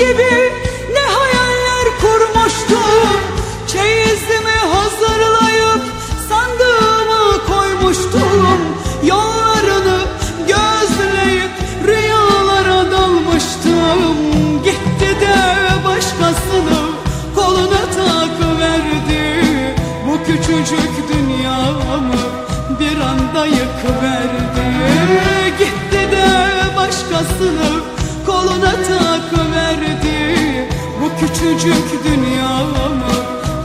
gibi ne hayaller kurmuştum. Çeyizimi hazırlayıp sandığımı koymuştum. Yollarını gözleyip rüyalara dalmıştım. Gitti de başkasını koluna takıverdi Bu küçücük dünyamı bir anda yıkıverdi. Gitti de başkasını koluna takıverdi küçücük dünyamı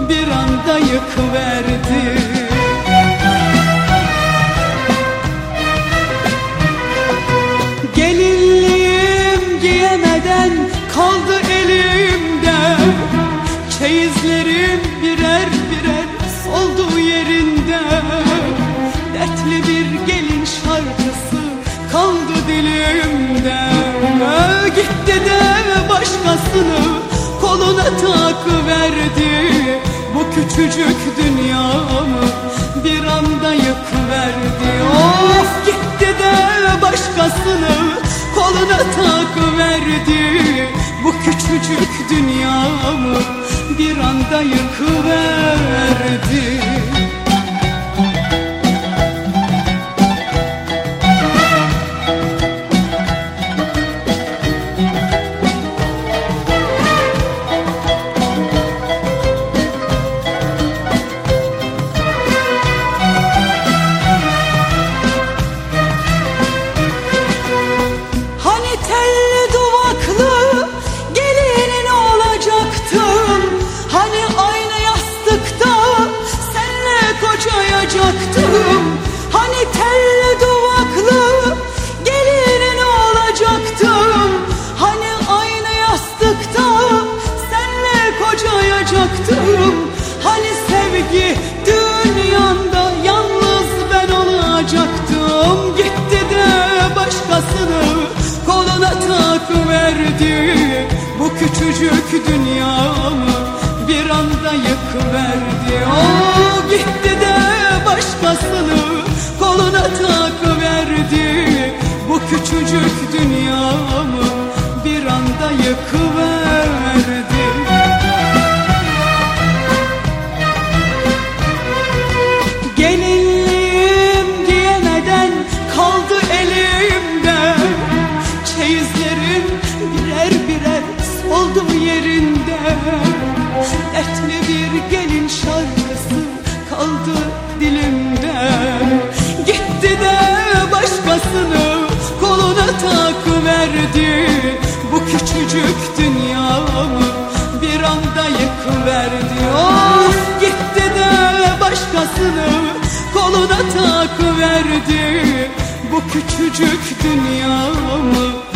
bir anda yıkıverdi. Gelinliğim giyemeden kaldı elimde. Çeyizlerim birer birer soldu yerinde. Dertli bir gelin şarkısı kaldı dilimde. Gitti de başkasını küçücük dünyamı bir anda yıkıverdi. Of gitti de başkasını koluna takıverdi. Bu küçücük dünyamı bir anda yıkıverdi kocayacaktım Hani telli duvaklı gelinin olacaktım. Hani aynı yastıkta senle kocayacaktım. Hani sevgi dünyanda yalnız ben olacaktım. Gitti de başkasını koluna takıverdi Bu küçücük dünyamı bir anda yıkıverdi anda yıkıverdi Gelinliğim giyemeden kaldı elimde. Çeyizlerim birer birer soldu yerinde. Dertli bir gelin şarkısı kaldı dilimde. Gitti de başkasını koluna takıverdi Bu küçücük dünyamı bir anda yıkıverdi. Of gitti de başkasını koluna takıverdi. Bu küçücük dünyamı